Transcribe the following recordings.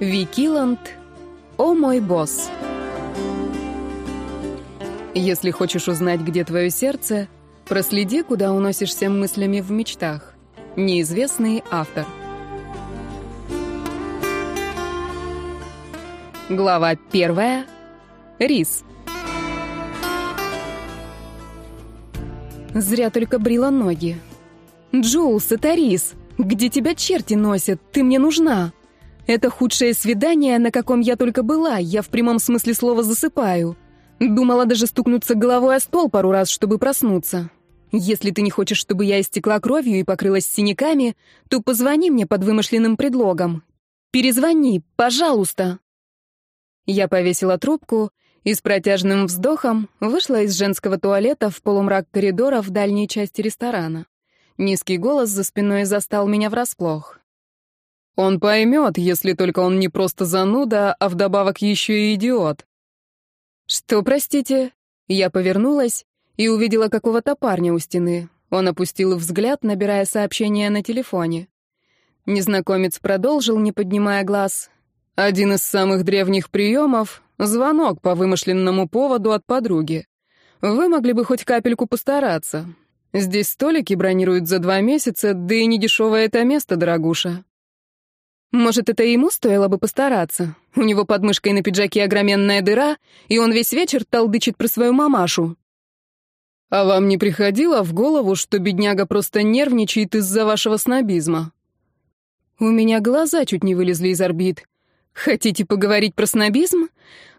Викиланд «О мой босс». Если хочешь узнать, где твое сердце, проследи, куда уносишься мыслями в мечтах. Неизвестный автор. Глава первая. Рис. Зря только брила ноги. «Джулс, это Рис! Где тебя черти носят? Ты мне нужна!» Это худшее свидание, на каком я только была, я в прямом смысле слова засыпаю. Думала даже стукнуться головой о стол пару раз, чтобы проснуться. Если ты не хочешь, чтобы я истекла кровью и покрылась синяками, то позвони мне под вымышленным предлогом. Перезвони, пожалуйста. Я повесила трубку и с протяжным вздохом вышла из женского туалета в полумрак коридора в дальней части ресторана. Низкий голос за спиной застал меня врасплох. Он поймет, если только он не просто зануда, а вдобавок еще и идиот. Что, простите? Я повернулась и увидела какого-то парня у стены. Он опустил взгляд, набирая сообщение на телефоне. Незнакомец продолжил, не поднимая глаз. Один из самых древних приемов — звонок по вымышленному поводу от подруги. Вы могли бы хоть капельку постараться. Здесь столики бронируют за два месяца, да и недешевое это место, дорогуша. Может, это ему стоило бы постараться. У него под мышкой на пиджаке огроменная дыра, и он весь вечер толдычит про свою мамашу. А вам не приходило в голову, что бедняга просто нервничает из-за вашего снобизма? У меня глаза чуть не вылезли из орбит. Хотите поговорить про снобизм?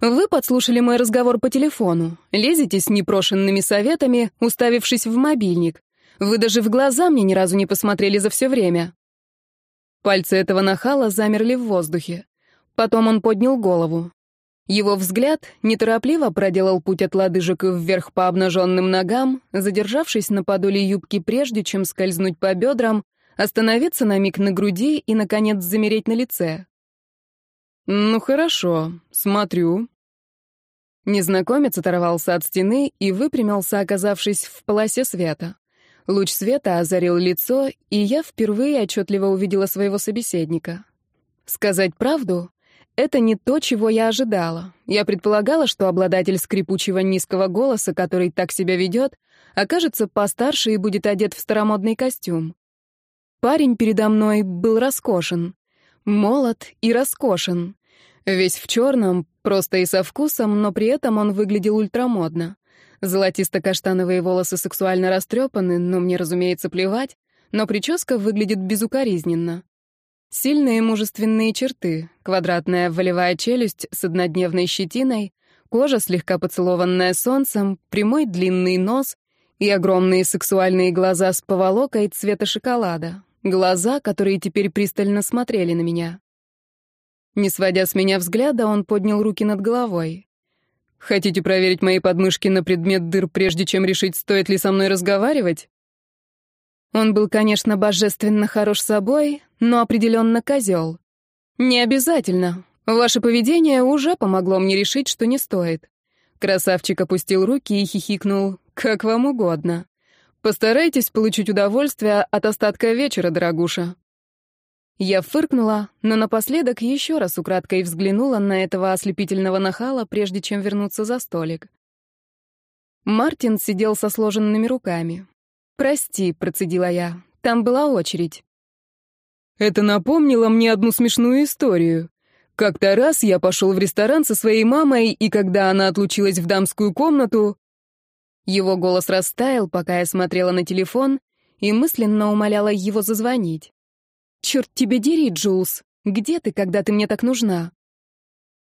Вы подслушали мой разговор по телефону. Лезете с непрошенными советами, уставившись в мобильник. Вы даже в глаза мне ни разу не посмотрели за все время. Пальцы этого нахала замерли в воздухе. Потом он поднял голову. Его взгляд неторопливо проделал путь от лодыжек вверх по обнаженным ногам, задержавшись на подоле юбки прежде, чем скользнуть по бедрам, остановиться на миг на груди и, наконец, замереть на лице. «Ну хорошо, смотрю». Незнакомец оторвался от стены и выпрямился, оказавшись в полосе света. Луч света озарил лицо, и я впервые отчетливо увидела своего собеседника. Сказать правду — это не то, чего я ожидала. Я предполагала, что обладатель скрипучего низкого голоса, который так себя ведет, окажется постарше и будет одет в старомодный костюм. Парень передо мной был роскошен. Молод и роскошен. Весь в черном, просто и со вкусом, но при этом он выглядел ультрамодно. Золотисто-каштановые волосы сексуально растрепаны, но мне, разумеется, плевать, но прическа выглядит безукоризненно. Сильные мужественные черты, квадратная волевая челюсть с однодневной щетиной, кожа, слегка поцелованная солнцем, прямой длинный нос и огромные сексуальные глаза с поволокой цвета шоколада. Глаза, которые теперь пристально смотрели на меня. Не сводя с меня взгляда, он поднял руки над головой. Хотите проверить мои подмышки на предмет дыр, прежде чем решить, стоит ли со мной разговаривать? Он был, конечно, божественно хорош собой, но определенно козел. Не обязательно. Ваше поведение уже помогло мне решить, что не стоит. Красавчик опустил руки и хихикнул. Как вам угодно. Постарайтесь получить удовольствие от остатка вечера, дорогуша. Я фыркнула, но напоследок еще раз украдкой взглянула на этого ослепительного нахала, прежде чем вернуться за столик. Мартин сидел со сложенными руками. «Прости», — процедила я, — «там была очередь». «Это напомнило мне одну смешную историю. Как-то раз я пошел в ресторан со своей мамой, и когда она отлучилась в дамскую комнату...» Его голос растаял, пока я смотрела на телефон, и мысленно умоляла его зазвонить. Черт тебе дери, Джулс! Где ты, когда ты мне так нужна?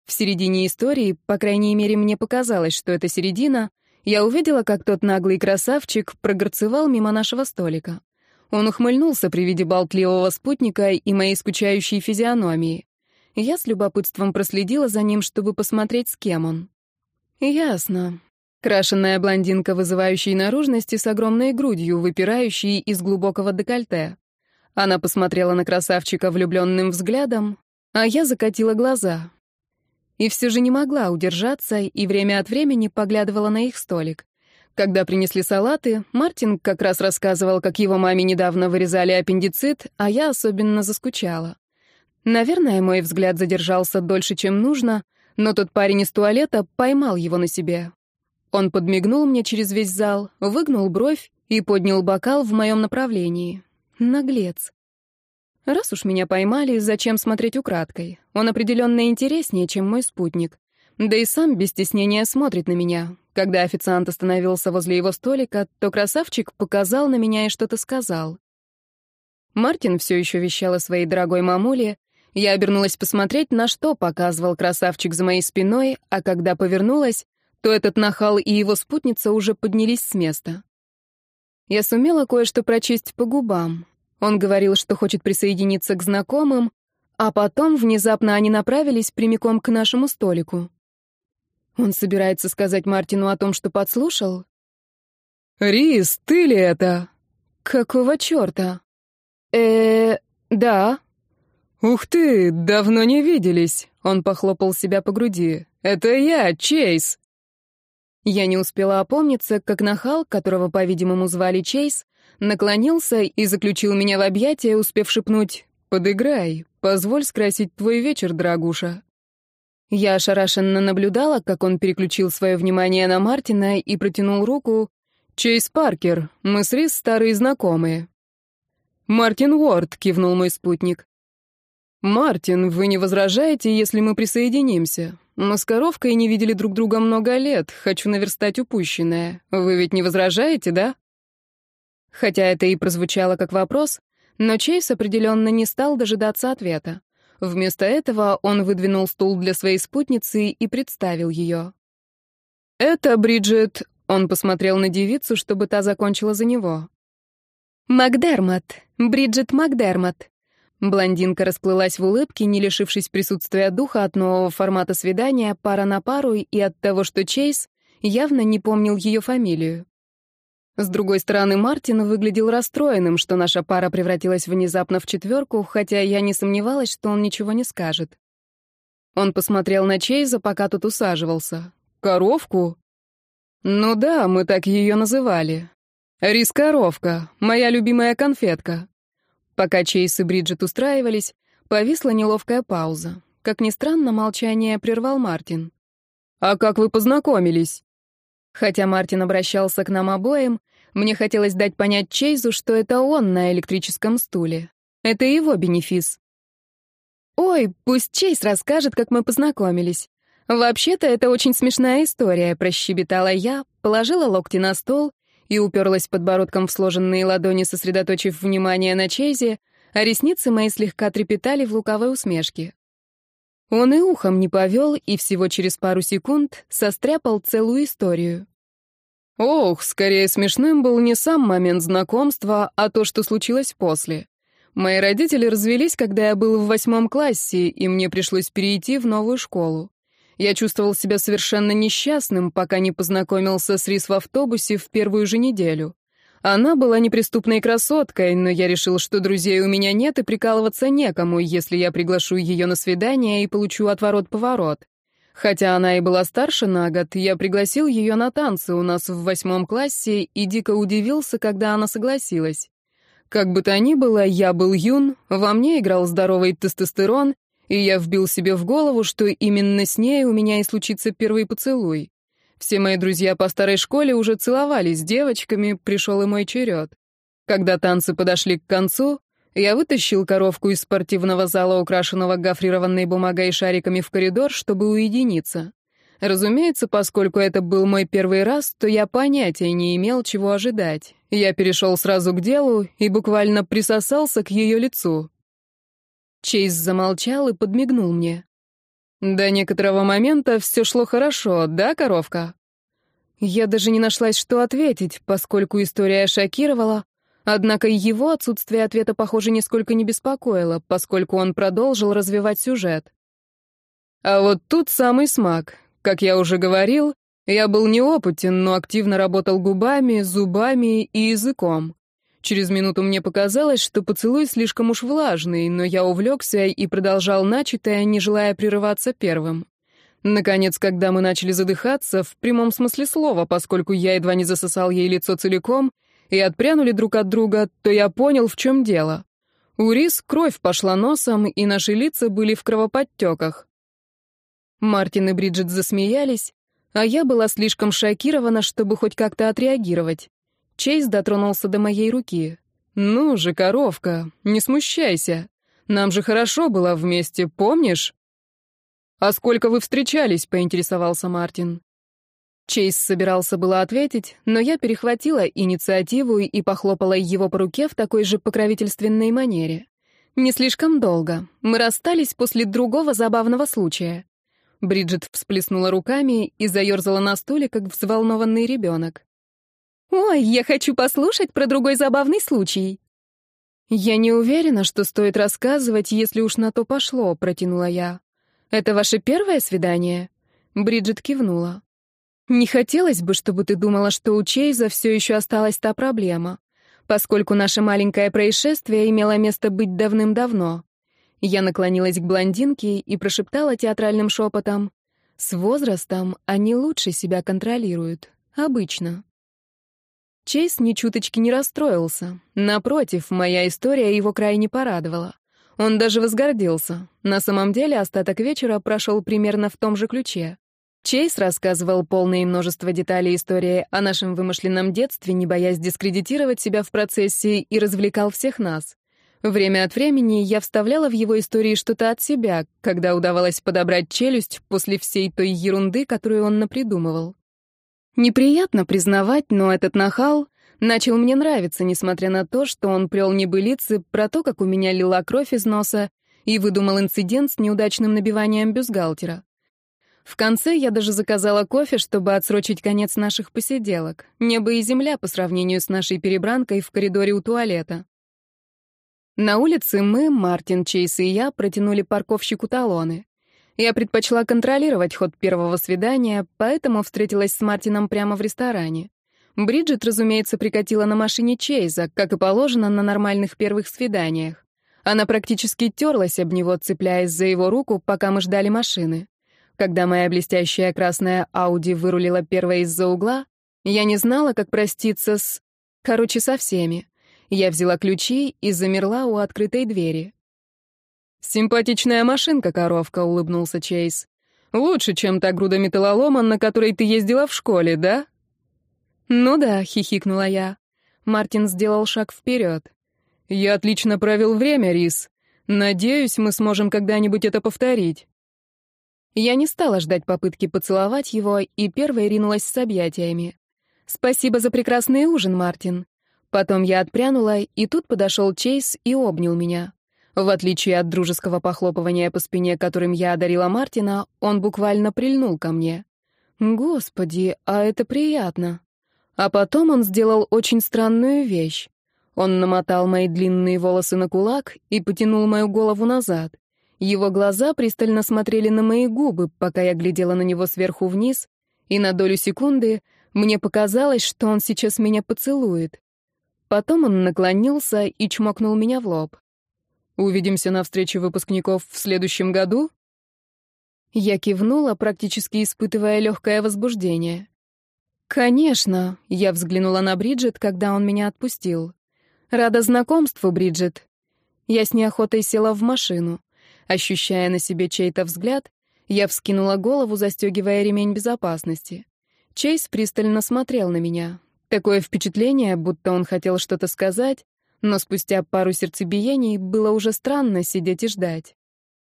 В середине истории, по крайней мере, мне показалось, что это середина, я увидела, как тот наглый красавчик прогорцевал мимо нашего столика. Он ухмыльнулся при виде болтливого спутника и моей скучающей физиономии. Я с любопытством проследила за ним, чтобы посмотреть, с кем он. Ясно. Крашенная блондинка вызывающей наружности с огромной грудью, выпирающей из глубокого декольте. Она посмотрела на красавчика влюбленным взглядом, а я закатила глаза. И все же не могла удержаться и время от времени поглядывала на их столик. Когда принесли салаты, Мартин как раз рассказывал, как его маме недавно вырезали аппендицит, а я особенно заскучала. Наверное, мой взгляд задержался дольше, чем нужно, но тот парень из туалета поймал его на себе. Он подмигнул мне через весь зал, выгнул бровь и поднял бокал в моем направлении. Наглец. Раз уж меня поймали, зачем смотреть украдкой? Он определенно интереснее, чем мой спутник. Да и сам без стеснения смотрит на меня. Когда официант остановился возле его столика, то красавчик показал на меня и что-то сказал. Мартин все еще вещал о своей дорогой мамуле. Я обернулась посмотреть, на что показывал красавчик за моей спиной, а когда повернулась, то этот нахал и его спутница уже поднялись с места. Я сумела кое-что прочесть по губам. Он говорил, что хочет присоединиться к знакомым, а потом внезапно они направились прямиком к нашему столику. Он собирается сказать Мартину о том, что подслушал? «Рис, ты ли это?» «Какого черта?» э да». «Ух ты, давно не виделись!» — он похлопал себя по груди. «Это я, Чейз!» Я не успела опомниться, как нахал, которого, по-видимому, звали Чейз, наклонился и заключил меня в объятия, успев шепнуть «Подыграй, позволь скрасить твой вечер, дорогуша». Я ошарашенно наблюдала, как он переключил свое внимание на Мартина и протянул руку «Чейз Паркер, мы с Рис старые знакомые». «Мартин Уорд», — кивнул мой спутник. «Мартин, вы не возражаете, если мы присоединимся? Маскаровка и не видели друг друга много лет. Хочу наверстать упущенное. Вы ведь не возражаете, да? Хотя это и прозвучало как вопрос, но Чейз определенно не стал дожидаться ответа. Вместо этого он выдвинул стул для своей спутницы и представил ее. «Это Бриджит...» — он посмотрел на девицу, чтобы та закончила за него. «Макдермот. Бриджит Макдермот», Блондинка расплылась в улыбке, не лишившись присутствия духа от нового формата свидания, пара на пару и от того, что Чейз явно не помнил ее фамилию. С другой стороны, Мартин выглядел расстроенным, что наша пара превратилась внезапно в четверку, хотя я не сомневалась, что он ничего не скажет. Он посмотрел на Чейза, пока тот усаживался. «Коровку?» «Ну да, мы так ее называли. Рис-коровка, моя любимая конфетка». Пока Чейз и Бриджит устраивались, повисла неловкая пауза. Как ни странно, молчание прервал Мартин. «А как вы познакомились?» Хотя Мартин обращался к нам обоим, мне хотелось дать понять Чейзу, что это он на электрическом стуле. Это его бенефис. «Ой, пусть Чейз расскажет, как мы познакомились. Вообще-то это очень смешная история», — прощебетала я, положила локти на стол и уперлась подбородком в сложенные ладони, сосредоточив внимание на Чейзе, а ресницы мои слегка трепетали в луковой усмешке. Он и ухом не повел, и всего через пару секунд состряпал целую историю. Ох, скорее смешным был не сам момент знакомства, а то, что случилось после. Мои родители развелись, когда я был в восьмом классе, и мне пришлось перейти в новую школу. Я чувствовал себя совершенно несчастным, пока не познакомился с Рис в автобусе в первую же неделю. Она была неприступной красоткой, но я решил, что друзей у меня нет и прикалываться некому, если я приглашу ее на свидание и получу отворот-поворот. Хотя она и была старше на год, я пригласил ее на танцы у нас в восьмом классе и дико удивился, когда она согласилась. Как бы то ни было, я был юн, во мне играл здоровый тестостерон, и я вбил себе в голову, что именно с ней у меня и случится первый поцелуй. Все мои друзья по старой школе уже целовались с девочками, пришел и мой черед. Когда танцы подошли к концу, я вытащил коровку из спортивного зала, украшенного гофрированной бумагой и шариками в коридор, чтобы уединиться. Разумеется, поскольку это был мой первый раз, то я понятия не имел, чего ожидать. Я перешел сразу к делу и буквально присосался к ее лицу. Чейз замолчал и подмигнул мне. До некоторого момента все шло хорошо, да, коровка? Я даже не нашлась, что ответить, поскольку история шокировала, однако его отсутствие ответа, похоже, нисколько не беспокоило, поскольку он продолжил развивать сюжет. А вот тут самый смак. Как я уже говорил, я был неопытен, но активно работал губами, зубами и языком. Через минуту мне показалось, что поцелуй слишком уж влажный, но я увлекся и продолжал начатое, не желая прерываться первым. Наконец, когда мы начали задыхаться, в прямом смысле слова, поскольку я едва не засосал ей лицо целиком, и отпрянули друг от друга, то я понял, в чем дело. У Рис кровь пошла носом, и наши лица были в кровоподтеках. Мартин и Бриджит засмеялись, а я была слишком шокирована, чтобы хоть как-то отреагировать. Чейз дотронулся до моей руки. «Ну же, коровка, не смущайся. Нам же хорошо было вместе, помнишь?» «А сколько вы встречались?» — поинтересовался Мартин. Чейз собирался было ответить, но я перехватила инициативу и похлопала его по руке в такой же покровительственной манере. Не слишком долго. Мы расстались после другого забавного случая. Бриджит всплеснула руками и заерзала на стуле, как взволнованный ребенок. Ой, я хочу послушать про другой забавный случай. Я не уверена, что стоит рассказывать, если уж на то пошло, протянула я. Это ваше первое свидание? Бриджит кивнула. Не хотелось бы, чтобы ты думала, что у Чейза все еще осталась та проблема, поскольку наше маленькое происшествие имело место быть давным-давно. Я наклонилась к блондинке и прошептала театральным шепотом. С возрастом они лучше себя контролируют. Обычно. Чейз ни чуточки не расстроился. Напротив, моя история его крайне порадовала. Он даже возгордился. На самом деле остаток вечера прошел примерно в том же ключе. Чейз рассказывал полное множество деталей истории о нашем вымышленном детстве, не боясь дискредитировать себя в процессе, и развлекал всех нас. Время от времени я вставляла в его истории что-то от себя, когда удавалось подобрать челюсть после всей той ерунды, которую он напридумывал. Неприятно признавать, но этот нахал начал мне нравиться, несмотря на то, что он плел небылицы про то, как у меня лила кровь из носа, и выдумал инцидент с неудачным набиванием бюстгальтера. В конце я даже заказала кофе, чтобы отсрочить конец наших посиделок. Небо и земля по сравнению с нашей перебранкой в коридоре у туалета. На улице мы, Мартин, Чейз и я протянули парковщику талоны. Я предпочла контролировать ход первого свидания, поэтому встретилась с Мартином прямо в ресторане. Бриджит, разумеется, прикатила на машине Чейза, как и положено на нормальных первых свиданиях. Она практически терлась об него, цепляясь за его руку, пока мы ждали машины. Когда моя блестящая красная Ауди вырулила первая из-за угла, я не знала, как проститься с... Короче, со всеми. Я взяла ключи и замерла у открытой двери. «Симпатичная машинка, коровка», — улыбнулся Чейз. «Лучше, чем та груда металлолома, на которой ты ездила в школе, да?» «Ну да», — хихикнула я. Мартин сделал шаг вперед. «Я отлично провел время, Рис. Надеюсь, мы сможем когда-нибудь это повторить». Я не стала ждать попытки поцеловать его и первой ринулась с объятиями. «Спасибо за прекрасный ужин, Мартин». Потом я отпрянула, и тут подошел Чейз и обнял меня. В отличие от дружеского похлопывания по спине, которым я одарила Мартина, он буквально прильнул ко мне. Господи, а это приятно. А потом он сделал очень странную вещь. Он намотал мои длинные волосы на кулак и потянул мою голову назад. Его глаза пристально смотрели на мои губы, пока я глядела на него сверху вниз, и на долю секунды мне показалось, что он сейчас меня поцелует. Потом он наклонился и чмокнул меня в лоб. Увидимся на встрече выпускников в следующем году?» Я кивнула, практически испытывая легкое возбуждение. «Конечно», — я взглянула на Бриджит, когда он меня отпустил. «Рада знакомству, Бриджит». Я с неохотой села в машину. Ощущая на себе чей-то взгляд, я вскинула голову, застегивая ремень безопасности. Чейз пристально смотрел на меня. Такое впечатление, будто он хотел что-то сказать, но спустя пару сердцебиений было уже странно сидеть и ждать.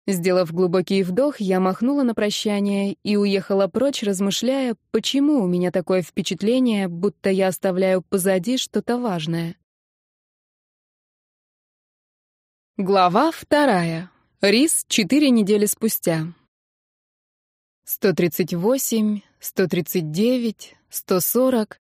Сделав глубокий вдох, я махнула на прощание и уехала прочь, размышляя, почему у меня такое впечатление, будто я оставляю позади что-то важное. Глава вторая. Рис четыре недели спустя. 138, 139, 140.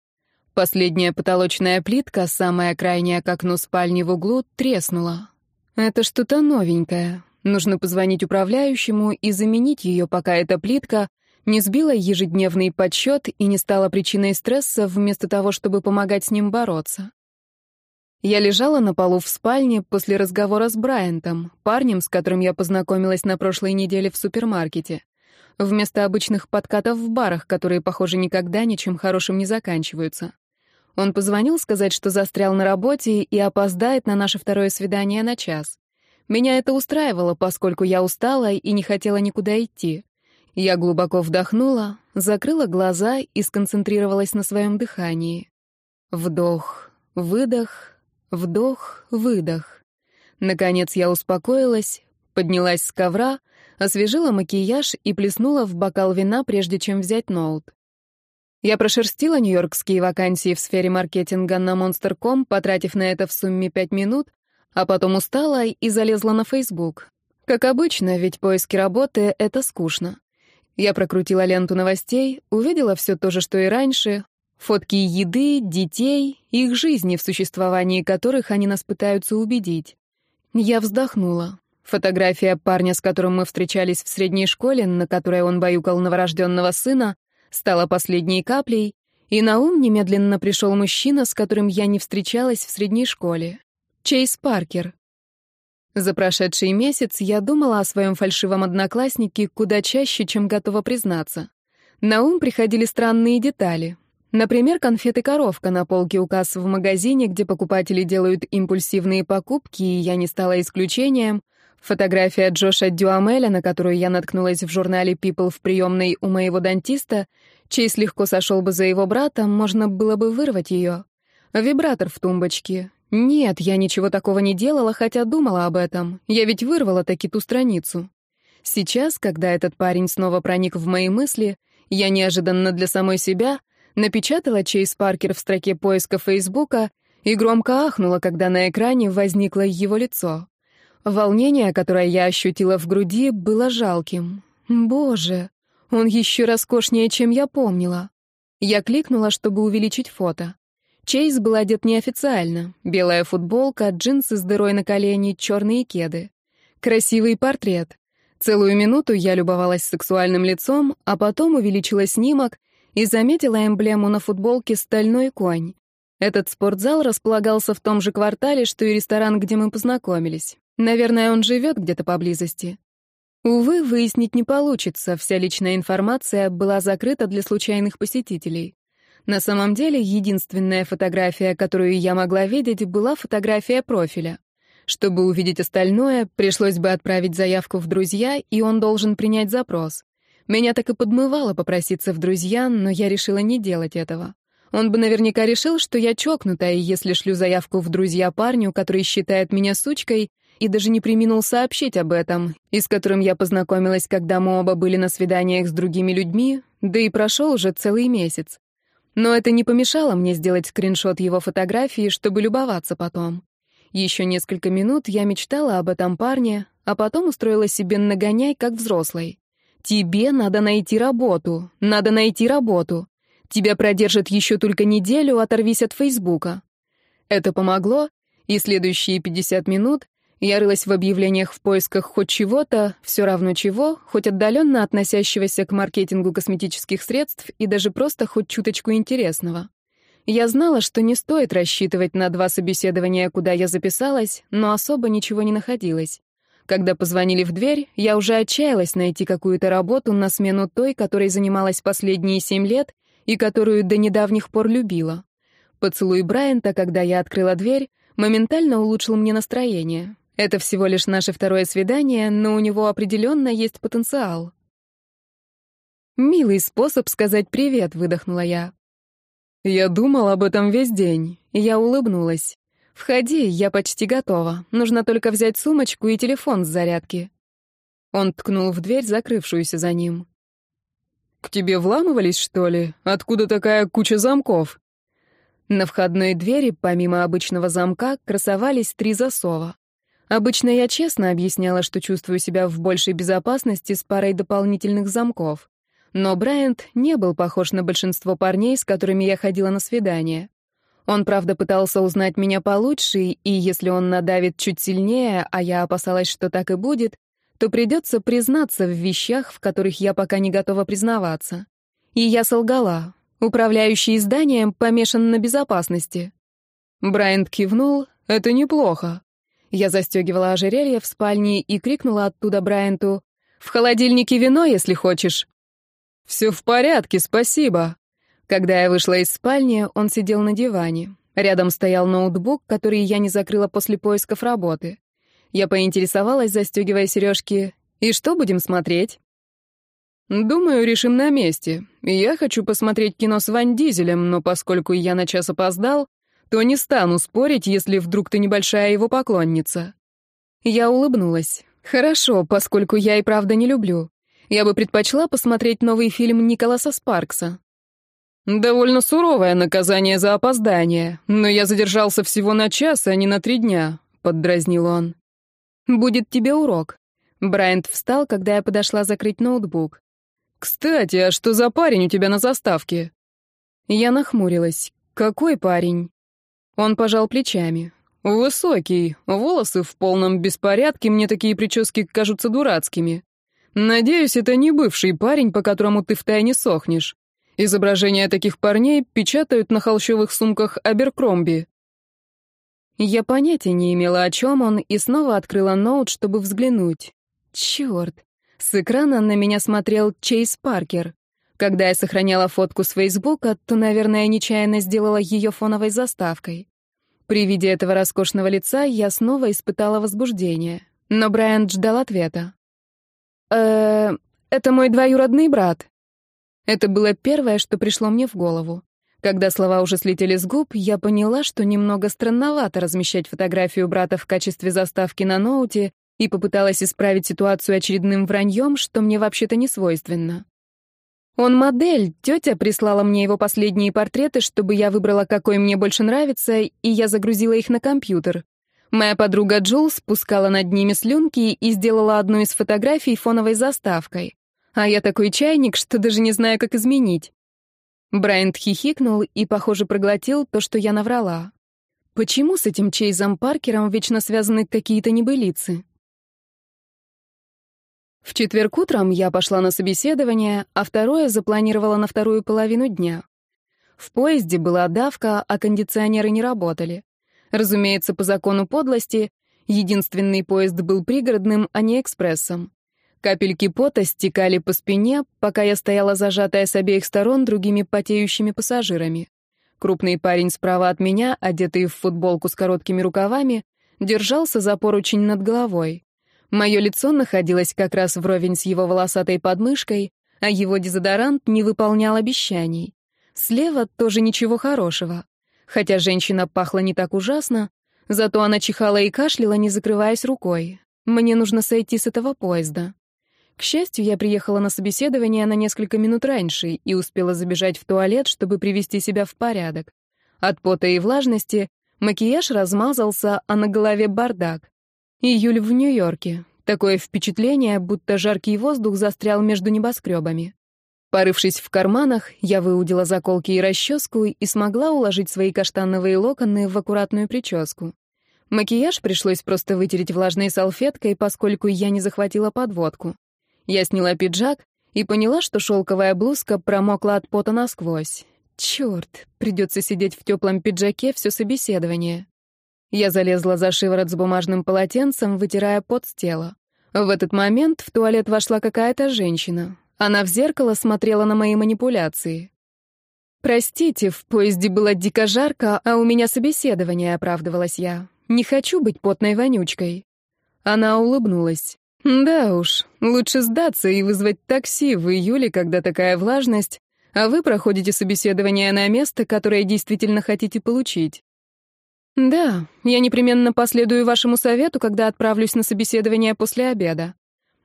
Последняя потолочная плитка, самая крайняя к окну спальни в углу, треснула. Это что-то новенькое. Нужно позвонить управляющему и заменить ее, пока эта плитка не сбила ежедневный подсчет и не стала причиной стресса, вместо того, чтобы помогать с ним бороться. Я лежала на полу в спальне после разговора с Брайантом, парнем, с которым я познакомилась на прошлой неделе в супермаркете. Вместо обычных подкатов в барах, которые, похоже, никогда ничем хорошим не заканчиваются. Он позвонил сказать, что застрял на работе и опоздает на наше второе свидание на час. Меня это устраивало, поскольку я устала и не хотела никуда идти. Я глубоко вдохнула, закрыла глаза и сконцентрировалась на своем дыхании. Вдох, выдох, вдох, выдох. Наконец я успокоилась, поднялась с ковра, освежила макияж и плеснула в бокал вина, прежде чем взять ноут. Я прошерстила нью-йоркские вакансии в сфере маркетинга на Monster.com, потратив на это в сумме 5 минут, а потом устала и залезла на Facebook. Как обычно, ведь поиски работы — это скучно. Я прокрутила ленту новостей, увидела все то же, что и раньше. Фотки еды, детей, их жизни, в существовании которых они нас пытаются убедить. Я вздохнула. Фотография парня, с которым мы встречались в средней школе, на которой он баюкал новорожденного сына, стала последней каплей, и на ум немедленно пришел мужчина, с которым я не встречалась в средней школе. Чейз Паркер. За прошедший месяц я думала о своем фальшивом однокласснике куда чаще, чем готова признаться. На ум приходили странные детали. Например, конфеты-коровка на полке у касс в магазине, где покупатели делают импульсивные покупки, и я не стала исключением, Фотография Джоша Дюамеля, на которую я наткнулась в журнале People в приемной у моего дантиста, Чейз легко сошел бы за его брата, можно было бы вырвать ее. Вибратор в тумбочке. Нет, я ничего такого не делала, хотя думала об этом. Я ведь вырвала таки ту страницу. Сейчас, когда этот парень снова проник в мои мысли, я неожиданно для самой себя напечатала Чейз Паркер в строке поиска Фейсбука и громко ахнула, когда на экране возникло его лицо. Волнение, которое я ощутила в груди, было жалким. Боже, он еще роскошнее, чем я помнила. Я кликнула, чтобы увеличить фото. Чейз был одет неофициально. Белая футболка, джинсы с дырой на колени, черные кеды. Красивый портрет. Целую минуту я любовалась сексуальным лицом, а потом увеличила снимок и заметила эмблему на футболке «Стальной конь». Этот спортзал располагался в том же квартале, что и ресторан, где мы познакомились. Наверное, он живет где-то поблизости. Увы, выяснить не получится, вся личная информация была закрыта для случайных посетителей. На самом деле, единственная фотография, которую я могла видеть, была фотография профиля. Чтобы увидеть остальное, пришлось бы отправить заявку в друзья, и он должен принять запрос. Меня так и подмывало попроситься в друзья, но я решила не делать этого. Он бы наверняка решил, что я чокнутая, если шлю заявку в друзья парню, который считает меня сучкой, и даже не применил сообщить об этом, и с которым я познакомилась, когда мы оба были на свиданиях с другими людьми, да и прошел уже целый месяц. Но это не помешало мне сделать скриншот его фотографии, чтобы любоваться потом. Еще несколько минут я мечтала об этом парне, а потом устроила себе нагоняй как взрослой. «Тебе надо найти работу, надо найти работу. Тебя продержат еще только неделю, оторвись от Фейсбука». Это помогло, и следующие 50 минут я рылась в объявлениях в поисках хоть чего-то, все равно чего, хоть отдаленно относящегося к маркетингу косметических средств и даже просто хоть чуточку интересного. Я знала, что не стоит рассчитывать на два собеседования, куда я записалась, но особо ничего не находилось. Когда позвонили в дверь, я уже отчаялась найти какую-то работу на смену той, которой занималась последние семь лет и которую до недавних пор любила. Поцелуй Брайанта, когда я открыла дверь, моментально улучшил мне настроение. Это всего лишь наше второе свидание, но у него определенно есть потенциал. «Милый способ сказать привет», — выдохнула я. «Я думал об этом весь день». Я улыбнулась. «Входи, я почти готова. Нужно только взять сумочку и телефон с зарядки». Он ткнул в дверь, закрывшуюся за ним. «К тебе вламывались, что ли? Откуда такая куча замков?» На входной двери, помимо обычного замка, красовались три засова. Обычно я честно объясняла, что чувствую себя в большей безопасности с парой дополнительных замков. Но Брайант не был похож на большинство парней, с которыми я ходила на свидание. Он, правда, пытался узнать меня получше, и если он надавит чуть сильнее, а я опасалась, что так и будет, то придется признаться в вещах, в которых я пока не готова признаваться. И я солгала. Управляющий зданием помешан на безопасности. Брайант кивнул. «Это неплохо. Я застегивала ожерелье в спальне и крикнула оттуда Брайанту. «В холодильнике вино, если хочешь». «Все в порядке, спасибо». Когда я вышла из спальни, он сидел на диване. Рядом стоял ноутбук, который я не закрыла после поисков работы. Я поинтересовалась, застегивая сережки. «И что будем смотреть?» «Думаю, решим на месте. Я хочу посмотреть кино с Ван Дизелем, но поскольку я на час опоздал, то не стану спорить, если вдруг ты небольшая его поклонница». Я улыбнулась. «Хорошо, поскольку я и правда не люблю. Я бы предпочла посмотреть новый фильм Николаса Спаркса». «Довольно суровое наказание за опоздание, но я задержался всего на час, а не на три дня», — поддразнил он. «Будет тебе урок». Брайант встал, когда я подошла закрыть ноутбук. «Кстати, а что за парень у тебя на заставке?» Я нахмурилась. «Какой парень?» Он пожал плечами. «Высокий, волосы в полном беспорядке, мне такие прически кажутся дурацкими. Надеюсь, это не бывший парень, по которому ты втайне сохнешь. Изображения таких парней печатают на холщовых сумках Аберкромби». Я понятия не имела, о чем он, и снова открыла ноут, чтобы взглянуть. Черт. С экрана на меня смотрел Чейз Паркер. Когда я сохраняла фотку с Фейсбука, то, наверное, нечаянно сделала ее фоновой заставкой. При виде этого роскошного лица я снова испытала возбуждение. Но Брайан ждал ответа. э это мой двоюродный брат». Это было первое, что пришло мне в голову. Когда слова уже слетели с губ, я поняла, что немного странновато размещать фотографию брата в качестве заставки на ноуте и попыталась исправить ситуацию очередным враньем, что мне вообще-то не свойственно. Он модель, тетя прислала мне его последние портреты, чтобы я выбрала, какой мне больше нравится, и я загрузила их на компьютер. Моя подруга Джул спускала над ними слюнки и сделала одну из фотографий фоновой заставкой. А я такой чайник, что даже не знаю, как изменить. Брайант хихикнул и, похоже, проглотил то, что я наврала. Почему с этим Чейзом Паркером вечно связаны какие-то небылицы? В четверг утром я пошла на собеседование, а второе запланировала на вторую половину дня. В поезде была давка, а кондиционеры не работали. Разумеется, по закону подлости, единственный поезд был пригородным, а не экспрессом. Капельки пота стекали по спине, пока я стояла зажатая с обеих сторон другими потеющими пассажирами. Крупный парень справа от меня, одетый в футболку с короткими рукавами, держался за поручень над головой. Мое лицо находилось как раз вровень с его волосатой подмышкой, а его дезодорант не выполнял обещаний. Слева тоже ничего хорошего. Хотя женщина пахла не так ужасно, зато она чихала и кашляла, не закрываясь рукой. Мне нужно сойти с этого поезда. К счастью, я приехала на собеседование на несколько минут раньше и успела забежать в туалет, чтобы привести себя в порядок. От пота и влажности макияж размазался, а на голове бардак. Июль в Нью-Йорке. Такое впечатление, будто жаркий воздух застрял между небоскребами. Порывшись в карманах, я выудила заколки и расческу и смогла уложить свои каштановые локоны в аккуратную прическу. Макияж пришлось просто вытереть влажной салфеткой, поскольку я не захватила подводку. Я сняла пиджак и поняла, что шелковая блузка промокла от пота насквозь. Черт, придется сидеть в теплом пиджаке все собеседование. Я залезла за шиворот с бумажным полотенцем, вытирая пот с тела. В этот момент в туалет вошла какая-то женщина. Она в зеркало смотрела на мои манипуляции. «Простите, в поезде было дико жарко, а у меня собеседование», — оправдывалась я. «Не хочу быть потной вонючкой». Она улыбнулась. «Да уж, лучше сдаться и вызвать такси в июле, когда такая влажность, а вы проходите собеседование на место, которое действительно хотите получить. Да, я непременно последую вашему совету, когда отправлюсь на собеседование после обеда.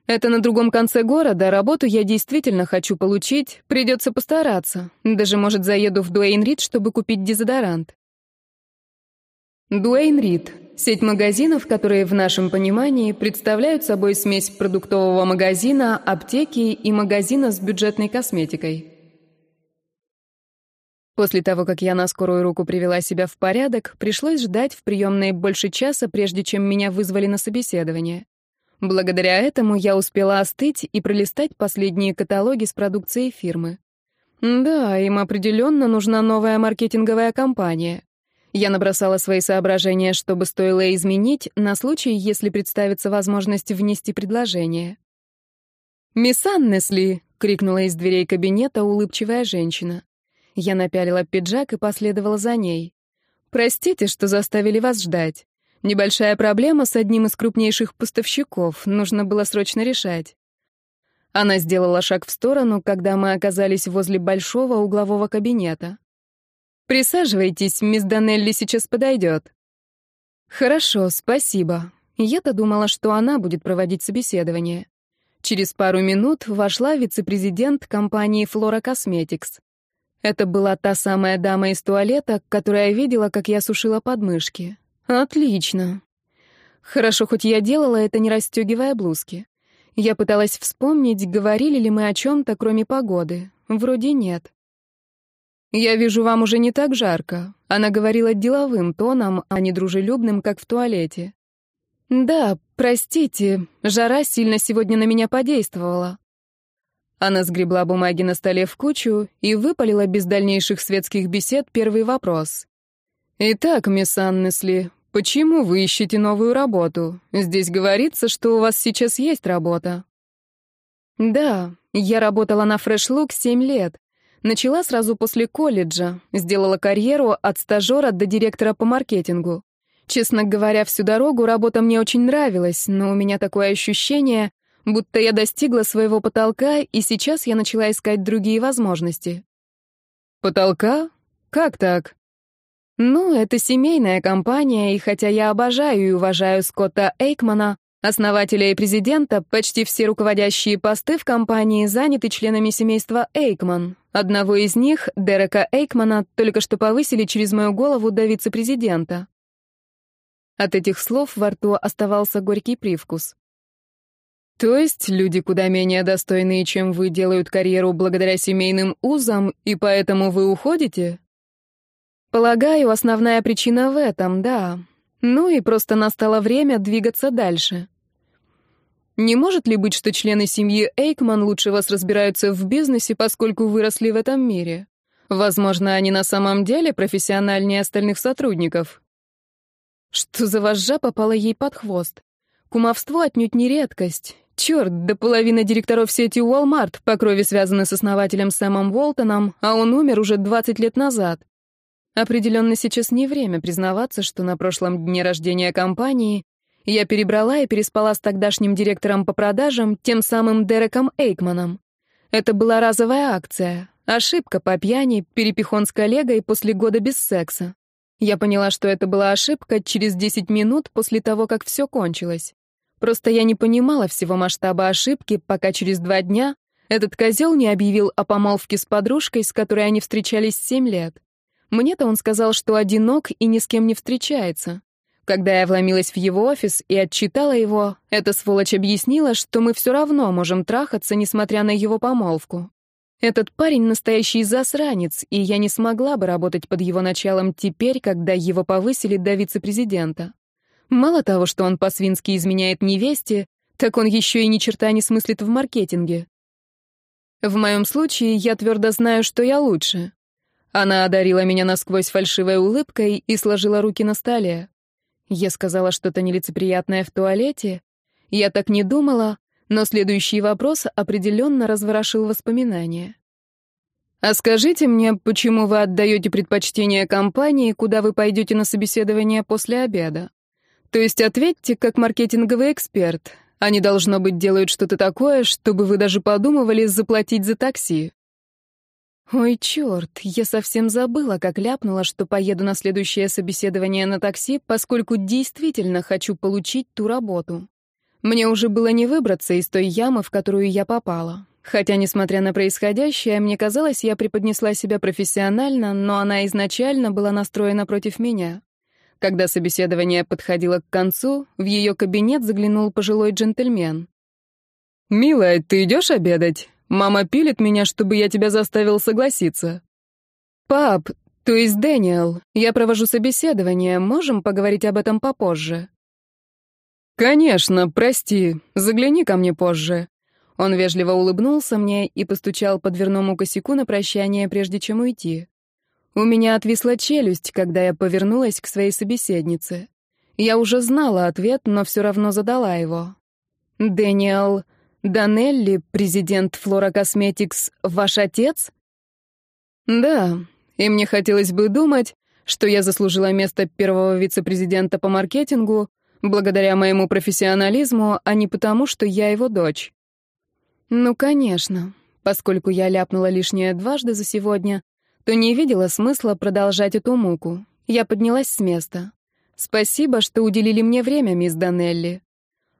Это на другом конце города, работу я действительно хочу получить, придется постараться. Даже, может, заеду в Дуэйн Рид, чтобы купить дезодорант. Дуэйн Рид – сеть магазинов, которые в нашем понимании представляют собой смесь продуктового магазина, аптеки и магазина с бюджетной косметикой. После того, как я на скорую руку привела себя в порядок, пришлось ждать в приемной больше часа, прежде чем меня вызвали на собеседование. Благодаря этому я успела остыть и пролистать последние каталоги с продукцией фирмы. Да, им определенно нужна новая маркетинговая кампания. Я набросала свои соображения, чтобы стоило изменить, на случай, если представится возможность внести предложение. «Мисс Аннесли!» — крикнула из дверей кабинета улыбчивая женщина. Я напялила пиджак и последовала за ней. «Простите, что заставили вас ждать. Небольшая проблема с одним из крупнейших поставщиков. Нужно было срочно решать». Она сделала шаг в сторону, когда мы оказались возле большого углового кабинета. «Присаживайтесь, мисс Данелли сейчас подойдет». «Хорошо, спасибо. Я-то думала, что она будет проводить собеседование». Через пару минут вошла вице-президент компании «Флора Косметикс». Это была та самая дама из туалета, которая видела, как я сушила подмышки. Отлично. Хорошо, хоть я делала это, не расстегивая блузки. Я пыталась вспомнить, говорили ли мы о чем-то, кроме погоды. Вроде нет. «Я вижу, вам уже не так жарко». Она говорила деловым тоном, а не дружелюбным, как в туалете. «Да, простите, жара сильно сегодня на меня подействовала». Она сгребла бумаги на столе в кучу и выпалила без дальнейших светских бесед первый вопрос. «Итак, мисс Аннесли, почему вы ищете новую работу? Здесь говорится, что у вас сейчас есть работа». «Да, я работала на фрешлук семь лет. Начала сразу после колледжа, сделала карьеру от стажера до директора по маркетингу. Честно говоря, всю дорогу работа мне очень нравилась, но у меня такое ощущение, Будто я достигла своего потолка, и сейчас я начала искать другие возможности. Потолка? Как так? Ну, это семейная компания, и хотя я обожаю и уважаю Скотта Эйкмана, основателя и президента, почти все руководящие посты в компании заняты членами семейства Эйкман. Одного из них, Дерека Эйкмана, только что повысили через мою голову до вице-президента. От этих слов во рту оставался горький привкус. То есть люди куда менее достойные, чем вы, делают карьеру благодаря семейным узам, и поэтому вы уходите? Полагаю, основная причина в этом, да. Ну и просто настало время двигаться дальше. Не может ли быть, что члены семьи Эйкман лучше вас разбираются в бизнесе, поскольку выросли в этом мире? Возможно, они на самом деле профессиональнее остальных сотрудников. Что за вожжа попала ей под хвост? Кумовство отнюдь не редкость. Черт, да половина директоров сети Walmart по крови связана с основателем Сэмом Уолтоном, а он умер уже 20 лет назад. Определенно сейчас не время признаваться, что на прошлом дне рождения компании я перебрала и переспала с тогдашним директором по продажам, тем самым Дереком Эйкманом. Это была разовая акция, ошибка по пьяни, перепихон с коллегой после года без секса. Я поняла, что это была ошибка через 10 минут после того, как все кончилось. Просто я не понимала всего масштаба ошибки, пока через два дня этот козел не объявил о помолвке с подружкой, с которой они встречались семь лет. Мне-то он сказал, что одинок и ни с кем не встречается. Когда я вломилась в его офис и отчитала его, эта сволочь объяснила, что мы все равно можем трахаться, несмотря на его помолвку. Этот парень настоящий засранец, и я не смогла бы работать под его началом теперь, когда его повысили до вице-президента. Мало того, что он по-свински изменяет невесте, так он еще и ни черта не смыслит в маркетинге. В моем случае я твердо знаю, что я лучше. Она одарила меня насквозь фальшивой улыбкой и сложила руки на столе. Я сказала что-то нелицеприятное в туалете. Я так не думала, но следующий вопрос определенно разворошил воспоминания. «А скажите мне, почему вы отдаете предпочтение компании, куда вы пойдете на собеседование после обеда?» То есть ответьте, как маркетинговый эксперт. Они, должно быть, делают что-то такое, чтобы вы даже подумывали заплатить за такси. Ой, черт, я совсем забыла, как ляпнула, что поеду на следующее собеседование на такси, поскольку действительно хочу получить ту работу. Мне уже было не выбраться из той ямы, в которую я попала. Хотя, несмотря на происходящее, мне казалось, я преподнесла себя профессионально, но она изначально была настроена против меня. Когда собеседование подходило к концу, в ее кабинет заглянул пожилой джентльмен. «Милая, ты идешь обедать? Мама пилит меня, чтобы я тебя заставил согласиться». «Пап, то есть Дэниел, я провожу собеседование, можем поговорить об этом попозже?» «Конечно, прости, загляни ко мне позже». Он вежливо улыбнулся мне и постучал по дверному косяку на прощание, прежде чем уйти. У меня отвисла челюсть, когда я повернулась к своей собеседнице. Я уже знала ответ, но все равно задала его. «Дэниел Данелли, президент Флора Косметикс, ваш отец?» «Да, и мне хотелось бы думать, что я заслужила место первого вице-президента по маркетингу благодаря моему профессионализму, а не потому, что я его дочь». «Ну, конечно. Поскольку я ляпнула лишнее дважды за сегодня, то не видела смысла продолжать эту муку. Я поднялась с места. «Спасибо, что уделили мне время, мисс Данелли».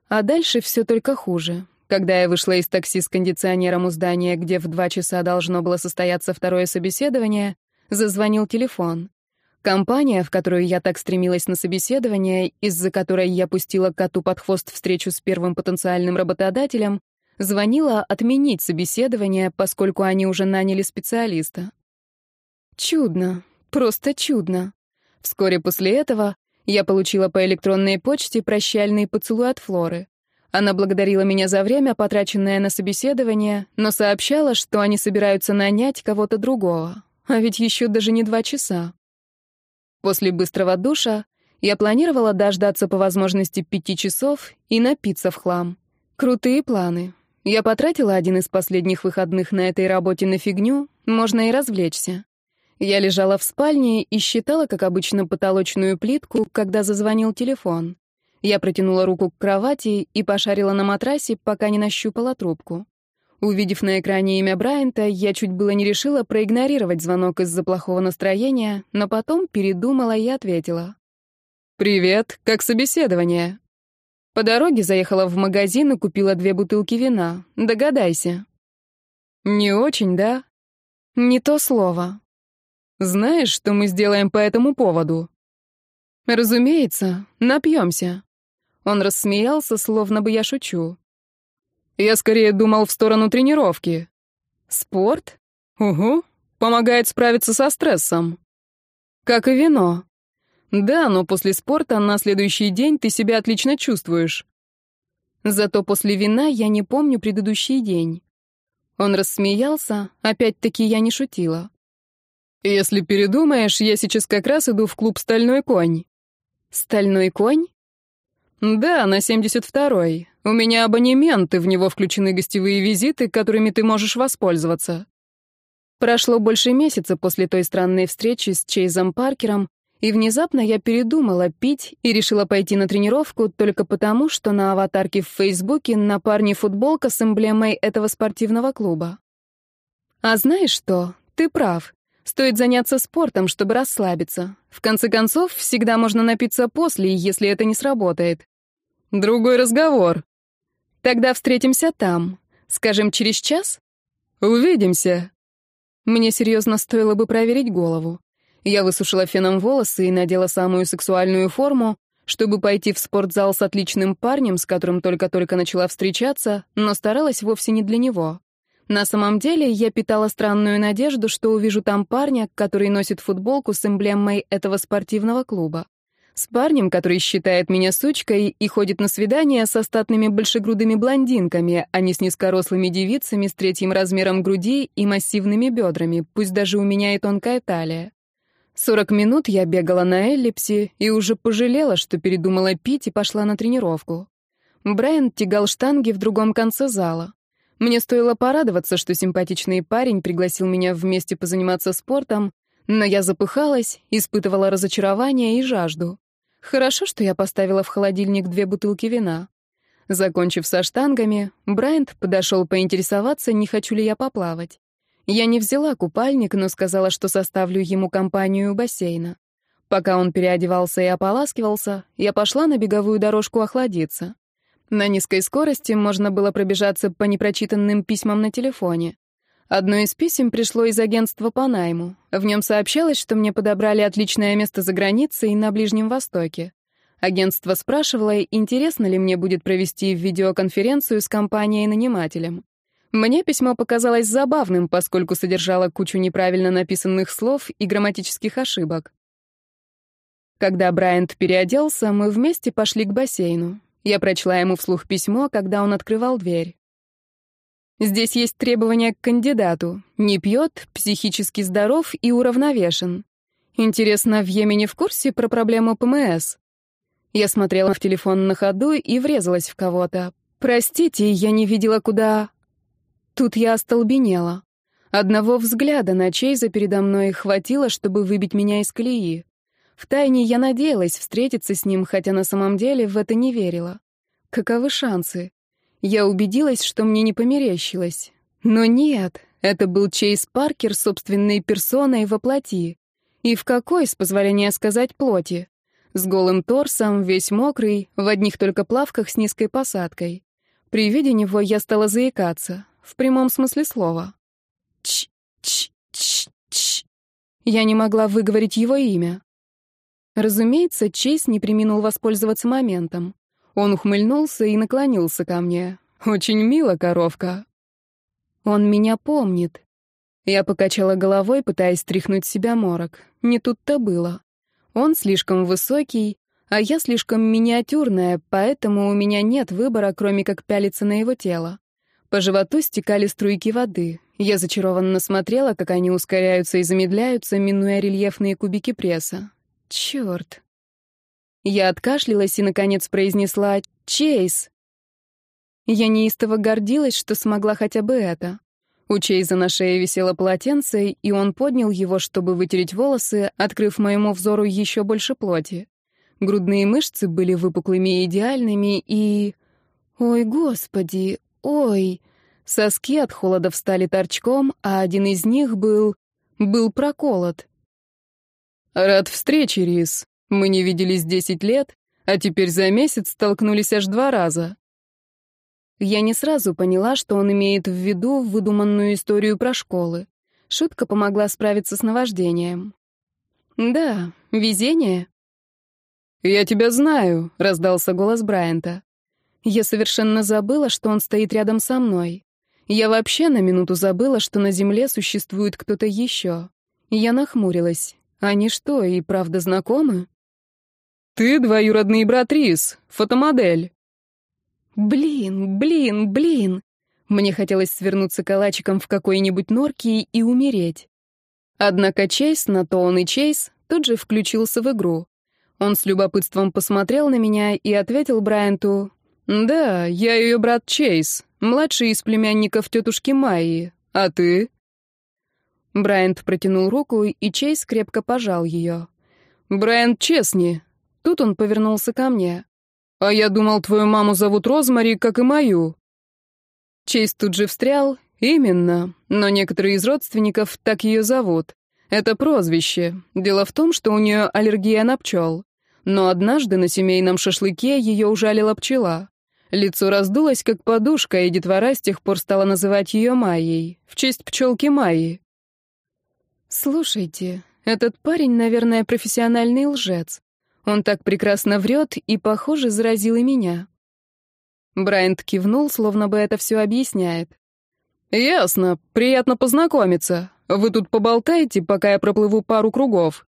А дальше все только хуже. Когда я вышла из такси с кондиционером у здания, где в два часа должно было состояться второе собеседование, зазвонил телефон. Компания, в которую я так стремилась на собеседование, из-за которой я пустила коту под хвост встречу с первым потенциальным работодателем, звонила отменить собеседование, поскольку они уже наняли специалиста. Чудно, просто чудно. Вскоре после этого я получила по электронной почте прощальный поцелуй от Флоры. Она благодарила меня за время, потраченное на собеседование, но сообщала, что они собираются нанять кого-то другого. А ведь еще даже не два часа. После быстрого душа я планировала дождаться по возможности пяти часов и напиться в хлам. Крутые планы. Я потратила один из последних выходных на этой работе на фигню, можно и развлечься. Я лежала в спальне и считала, как обычно, потолочную плитку, когда зазвонил телефон. Я протянула руку к кровати и пошарила на матрасе, пока не нащупала трубку. Увидев на экране имя Брайанта, я чуть было не решила проигнорировать звонок из-за плохого настроения, но потом передумала и ответила. «Привет, как собеседование?» По дороге заехала в магазин и купила две бутылки вина. Догадайся. «Не очень, да?» «Не то слово. Знаешь, что мы сделаем по этому поводу?» «Разумеется, напьемся». Он рассмеялся, словно бы я шучу. «Я скорее думал в сторону тренировки». «Спорт?» «Угу, помогает справиться со стрессом». «Как и вино». «Да, но после спорта на следующий день ты себя отлично чувствуешь». Зато после вина я не помню предыдущий день. Он рассмеялся, опять-таки я не шутила. «Если передумаешь, я сейчас как раз иду в клуб «Стальной конь». «Стальной конь?» «Да, на 72-й. У меня абонементы в него включены гостевые визиты, которыми ты можешь воспользоваться». Прошло больше месяца после той странной встречи с Чейзом Паркером, и внезапно я передумала пить и решила пойти на тренировку только потому, что на аватарке в Фейсбуке на парне футболка с эмблемой этого спортивного клуба. А знаешь что? Ты прав. Стоит заняться спортом, чтобы расслабиться. В конце концов, всегда можно напиться после, если это не сработает. Другой разговор. Тогда встретимся там. Скажем, через час? Увидимся. Мне серьезно стоило бы проверить голову. Я высушила феном волосы и надела самую сексуальную форму, чтобы пойти в спортзал с отличным парнем, с которым только-только начала встречаться, но старалась вовсе не для него. На самом деле я питала странную надежду, что увижу там парня, который носит футболку с эмблемой этого спортивного клуба. С парнем, который считает меня сучкой и ходит на свидания со статными большегрудыми блондинками, а не с низкорослыми девицами с третьим размером груди и массивными бедрами, пусть даже у меня и тонкая талия. Сорок минут я бегала на эллипсе и уже пожалела, что передумала пить и пошла на тренировку. Брайан тягал штанги в другом конце зала. Мне стоило порадоваться, что симпатичный парень пригласил меня вместе позаниматься спортом, но я запыхалась, испытывала разочарование и жажду. Хорошо, что я поставила в холодильник две бутылки вина. Закончив со штангами, Брайант подошел поинтересоваться, не хочу ли я поплавать. Я не взяла купальник, но сказала, что составлю ему компанию у бассейна. Пока он переодевался и ополаскивался, я пошла на беговую дорожку охладиться. На низкой скорости можно было пробежаться по непрочитанным письмам на телефоне. Одно из писем пришло из агентства по найму. В нем сообщалось, что мне подобрали отличное место за границей на Ближнем Востоке. Агентство спрашивало, интересно ли мне будет провести видеоконференцию с компанией-нанимателем. Мне письмо показалось забавным, поскольку содержало кучу неправильно написанных слов и грамматических ошибок. Когда Брайант переоделся, мы вместе пошли к бассейну. Я прочла ему вслух письмо, когда он открывал дверь. Здесь есть требования к кандидату. Не пьет, психически здоров и уравновешен. Интересно, в Йемене в курсе про проблему ПМС? Я смотрела в телефон на ходу и врезалась в кого-то. «Простите, я не видела, куда...» Тут я остолбенела. Одного взгляда на Чейза передо мной хватило, чтобы выбить меня из колеи. Втайне я надеялась встретиться с ним, хотя на самом деле в это не верила. Каковы шансы? Я убедилась, что мне не померещилось. Но нет, это был Чейз Паркер собственной персоной во плоти. И в какой, с позволения сказать, плоти? С голым торсом, весь мокрый, в одних только плавках с низкой посадкой. При виде него я стала заикаться, в прямом смысле слова. Ч-ч-ч-ч. Я не могла выговорить его имя. Разумеется, Чейз не применил воспользоваться моментом. Он ухмыльнулся и наклонился ко мне. «Очень мило, коровка». «Он меня помнит». Я покачала головой, пытаясь стряхнуть себя морок. Не тут-то было. Он слишком высокий, а я слишком миниатюрная, поэтому у меня нет выбора, кроме как пялиться на его тело. По животу стекали струйки воды. Я зачарованно смотрела, как они ускоряются и замедляются, минуя рельефные кубики пресса. Черт. Я откашлялась и, наконец, произнесла «Чейз». Я неистово гордилась, что смогла хотя бы это. У Чейза на шее висело полотенце, и он поднял его, чтобы вытереть волосы, открыв моему взору еще больше плоти. Грудные мышцы были выпуклыми и идеальными, и... Ой, господи, ой... Соски от холода встали торчком, а один из них был... был проколот. «Рад встрече, Рис. Мы не виделись десять лет, а теперь за месяц столкнулись аж два раза». Я не сразу поняла, что он имеет в виду выдуманную историю про школы. Шутка помогла справиться с наваждением. «Да, везение». «Я тебя знаю», — раздался голос Брайанта. Я совершенно забыла, что он стоит рядом со мной. Я вообще на минуту забыла, что на Земле существует кто-то еще. Я нахмурилась. Они что, и правда знакомы? Ты двоюродный брат Рис, фотомодель. Блин, блин, блин. Мне хотелось свернуться калачиком в какой-нибудь норке и умереть. Однако Чейз, на то он и Чейз, тут же включился в игру. Он с любопытством посмотрел на меня и ответил Брайанту, «Да, я ее брат Чейз, младший из племянников тетушки Майи. А ты?» Брайант протянул руку, и Чейз крепко пожал ее. «Брайант Честни!» Тут он повернулся ко мне. «А я думал, твою маму зовут Розмари, как и мою». Чейз тут же встрял. «Именно. Но некоторые из родственников так ее зовут. Это прозвище. Дело в том, что у нее аллергия на пчел. Но однажды на семейном шашлыке ее ужалила пчела. Лицо раздулось, как подушка, и детвора с тех пор стала называть ее Майей, в честь пчелки Майи. Слушайте, этот парень, наверное, профессиональный лжец. Он так прекрасно врет и, похоже, заразил и меня. Брайант кивнул, словно бы это все объясняет. «Ясно. Приятно познакомиться. Вы тут поболтаете, пока я проплыву пару кругов».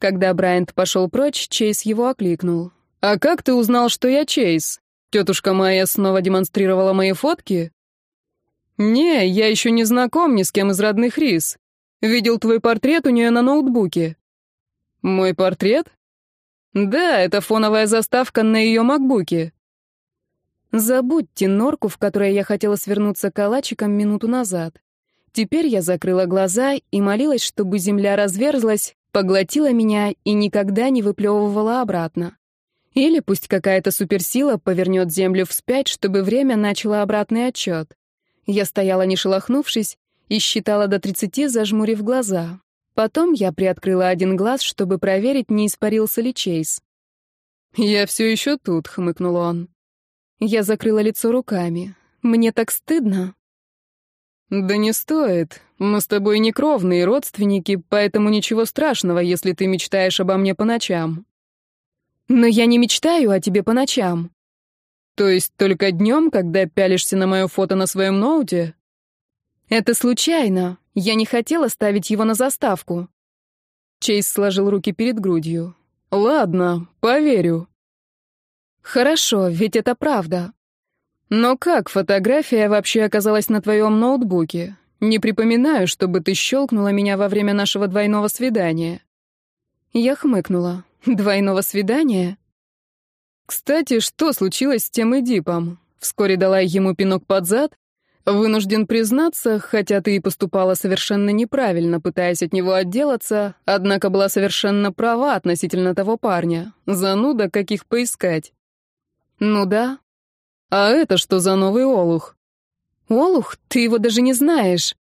Когда Брайант пошел прочь, Чейз его окликнул. «А как ты узнал, что я Чейз? Тетушка моя снова демонстрировала мои фотки?» «Не, я еще не знаком ни с кем из родных Рис. Видел твой портрет у нее на ноутбуке». «Мой портрет?» «Да, это фоновая заставка на ее макбуке». Забудьте норку, в которой я хотела свернуться калачиком минуту назад. Теперь я закрыла глаза и молилась, чтобы земля разверзлась, поглотила меня и никогда не выплевывала обратно. Или пусть какая-то суперсила повернет землю вспять, чтобы время начало обратный отчет. Я стояла не шелохнувшись и считала до 30, зажмурив глаза. Потом я приоткрыла один глаз, чтобы проверить, не испарился ли Чейз. «Я все еще тут», — хмыкнул он. Я закрыла лицо руками. «Мне так стыдно». «Да не стоит. Мы с тобой некровные родственники, поэтому ничего страшного, если ты мечтаешь обо мне по ночам». «Но я не мечтаю о тебе по ночам». «То есть только днем, когда пялишься на мое фото на своем ноуте?» «Это случайно. Я не хотела ставить его на заставку». Чейз сложил руки перед грудью. «Ладно, поверю». «Хорошо, ведь это правда». «Но как фотография вообще оказалась на твоем ноутбуке? Не припоминаю, чтобы ты щелкнула меня во время нашего двойного свидания». Я хмыкнула. «Двойного свидания?» «Кстати, что случилось с тем Эдипом?» Вскоре дала ему пинок под зад, Вынужден признаться, хотя ты и поступала совершенно неправильно, пытаясь от него отделаться, однако была совершенно права относительно того парня. Зануда, каких поискать. Ну да. А это что за новый олух? Олух? Ты его даже не знаешь.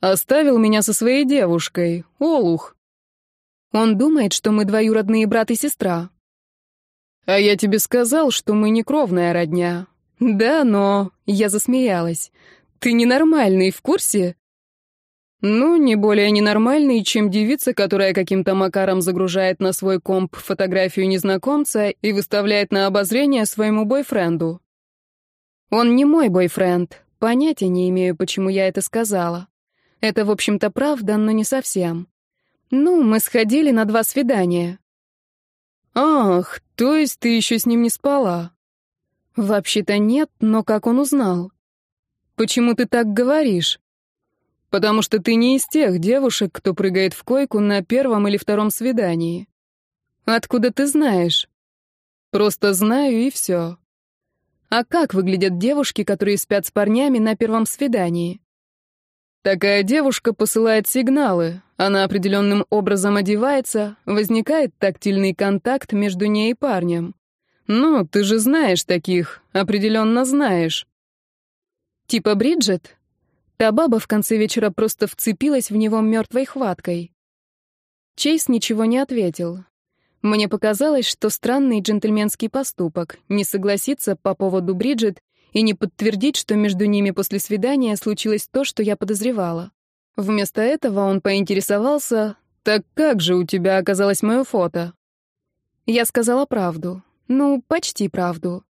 Оставил меня со своей девушкой. Олух. Он думает, что мы двоюродные брат и сестра. А я тебе сказал, что мы не кровная родня. Да, но... Я засмеялась. Ты ненормальный, в курсе? Ну, не более ненормальный, чем девица, которая каким-то макаром загружает на свой комп фотографию незнакомца и выставляет на обозрение своему бойфренду. Он не мой бойфренд. Понятия не имею, почему я это сказала. Это, в общем-то, правда, но не совсем. Ну, мы сходили на два свидания. Ах, то есть ты еще с ним не спала? «Вообще-то нет, но как он узнал?» «Почему ты так говоришь?» «Потому что ты не из тех девушек, кто прыгает в койку на первом или втором свидании». «Откуда ты знаешь?» «Просто знаю, и все». «А как выглядят девушки, которые спят с парнями на первом свидании?» Такая девушка посылает сигналы. Она определенным образом одевается, возникает тактильный контакт между ней и парнем. «Ну, ты же знаешь таких, определенно знаешь». «Типа Бриджет. Та баба в конце вечера просто вцепилась в него мертвой хваткой. Чейз ничего не ответил. Мне показалось, что странный джентльменский поступок — не согласиться по поводу Бриджит и не подтвердить, что между ними после свидания случилось то, что я подозревала. Вместо этого он поинтересовался, «Так как же у тебя оказалось мое фото?» Я сказала правду. Ну, почти правду.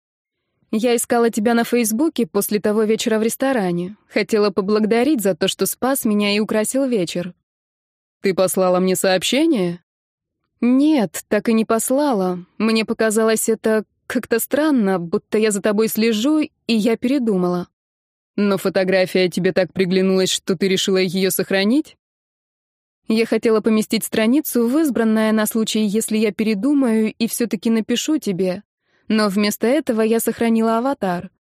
Я искала тебя на Фейсбуке после того вечера в ресторане. Хотела поблагодарить за то, что спас меня и украсил вечер. Ты послала мне сообщение? Нет, так и не послала. Мне показалось это как-то странно, будто я за тобой слежу, и я передумала. Но фотография тебе так приглянулась, что ты решила ее сохранить? Я хотела поместить страницу в избранное на случай, если я передумаю и все-таки напишу тебе. Но вместо этого я сохранила аватар.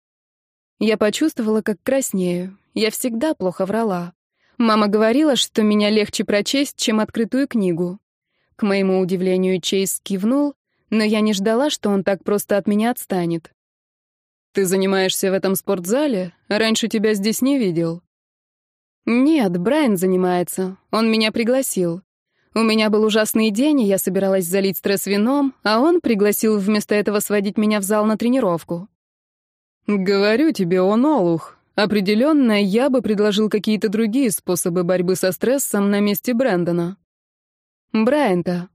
Я почувствовала, как краснею. Я всегда плохо врала. Мама говорила, что меня легче прочесть, чем открытую книгу. К моему удивлению, Чейз кивнул, но я не ждала, что он так просто от меня отстанет. «Ты занимаешься в этом спортзале? Раньше тебя здесь не видел». «Нет, Брайан занимается. Он меня пригласил. У меня был ужасный день, и я собиралась залить стресс вином, а он пригласил вместо этого сводить меня в зал на тренировку». «Говорю тебе, он олух. Определенно, я бы предложил какие-то другие способы борьбы со стрессом на месте Брэндона». «Брайан-то?»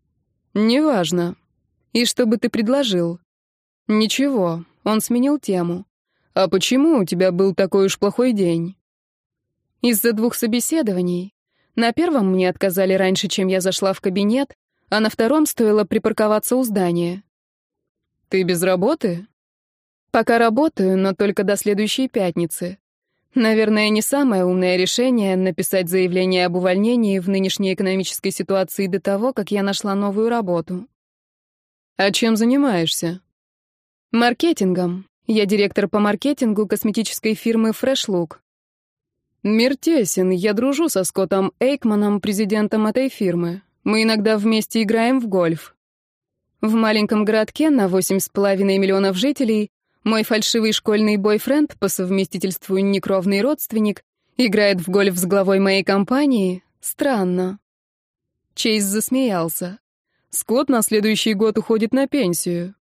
«Неважно. И что бы ты предложил?» «Ничего. Он сменил тему. А почему у тебя был такой уж плохой день?» Из-за двух собеседований. На первом мне отказали раньше, чем я зашла в кабинет, а на втором стоило припарковаться у здания. «Ты без работы?» «Пока работаю, но только до следующей пятницы. Наверное, не самое умное решение — написать заявление об увольнении в нынешней экономической ситуации до того, как я нашла новую работу». «А чем занимаешься?» «Маркетингом. Я директор по маркетингу косметической фирмы Fresh Look. Мир тесен, я дружу со Скоттом Эйкманом, президентом этой фирмы. Мы иногда вместе играем в гольф. В маленьком городке на 8,5 миллионов жителей мой фальшивый школьный бойфренд, по совместительству некровный родственник, играет в гольф с главой моей компании. Странно. Чейз засмеялся. Скотт на следующий год уходит на пенсию.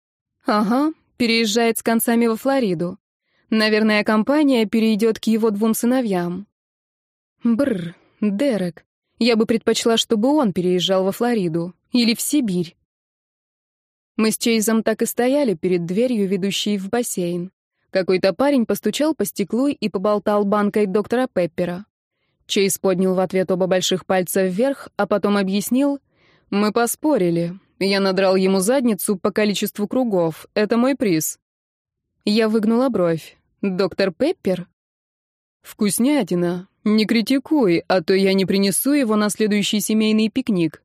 Ага, переезжает с концами во Флориду. Наверное, компания перейдет к его двум сыновьям. Бррр, Дерек. Я бы предпочла, чтобы он переезжал во Флориду. Или в Сибирь. Мы с Чейзом так и стояли перед дверью, ведущей в бассейн. Какой-то парень постучал по стеклу и поболтал банкой доктора Пеппера. Чейз поднял в ответ оба больших пальца вверх, а потом объяснил, «Мы поспорили. Я надрал ему задницу по количеству кругов. Это мой приз». Я выгнула бровь. «Доктор Пеппер?» «Вкуснятина. Не критикуй, а то я не принесу его на следующий семейный пикник.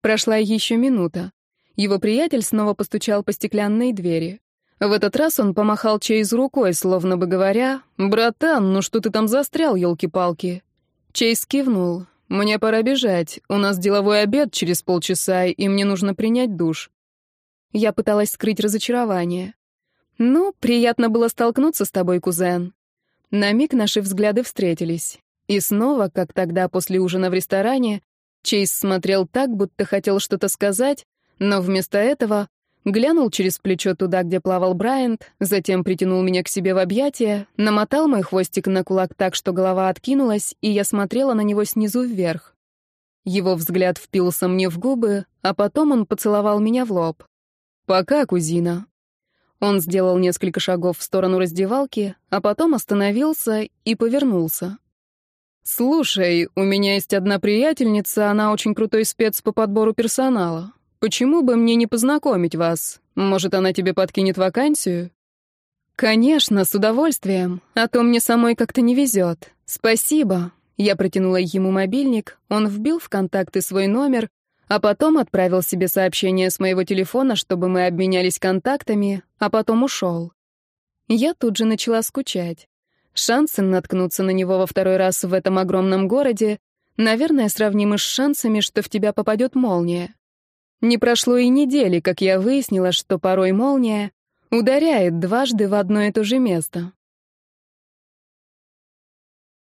Прошла еще минута. Его приятель снова постучал по стеклянной двери. В этот раз он помахал Чейз рукой, словно бы говоря, «Братан, ну что ты там застрял, елки-палки?» Чейз кивнул. «Мне пора бежать. У нас деловой обед через полчаса, и мне нужно принять душ». Я пыталась скрыть разочарование. «Ну, приятно было столкнуться с тобой, кузен». На миг наши взгляды встретились. И снова, как тогда после ужина в ресторане, Чейз смотрел так, будто хотел что-то сказать, но вместо этого глянул через плечо туда, где плавал Брайант, затем притянул меня к себе в объятия, намотал мой хвостик на кулак так, что голова откинулась, и я смотрела на него снизу вверх. Его взгляд впился Он сделал несколько шагов в сторону раздевалки, а потом остановился и повернулся. «Слушай, у меня есть одна приятельница, она очень крутой спец по подбору персонала. Почему бы мне не познакомить вас? Может, она тебе подкинет вакансию?» «Конечно, с удовольствием. А то мне самой как-то не везет. Спасибо». Я протянула ему мобильник, он вбил в контакты свой номер, а потом отправил себе сообщение с моего телефона, чтобы мы обменялись контактами, а потом ушел. Я тут же начала скучать. Шансы наткнуться на него во второй раз в этом огромном городе, наверное, сравнимы с шансами, что в тебя попадет молния. Не прошло и недели, как я выяснила, что порой молния ударяет дважды в одно и то же место.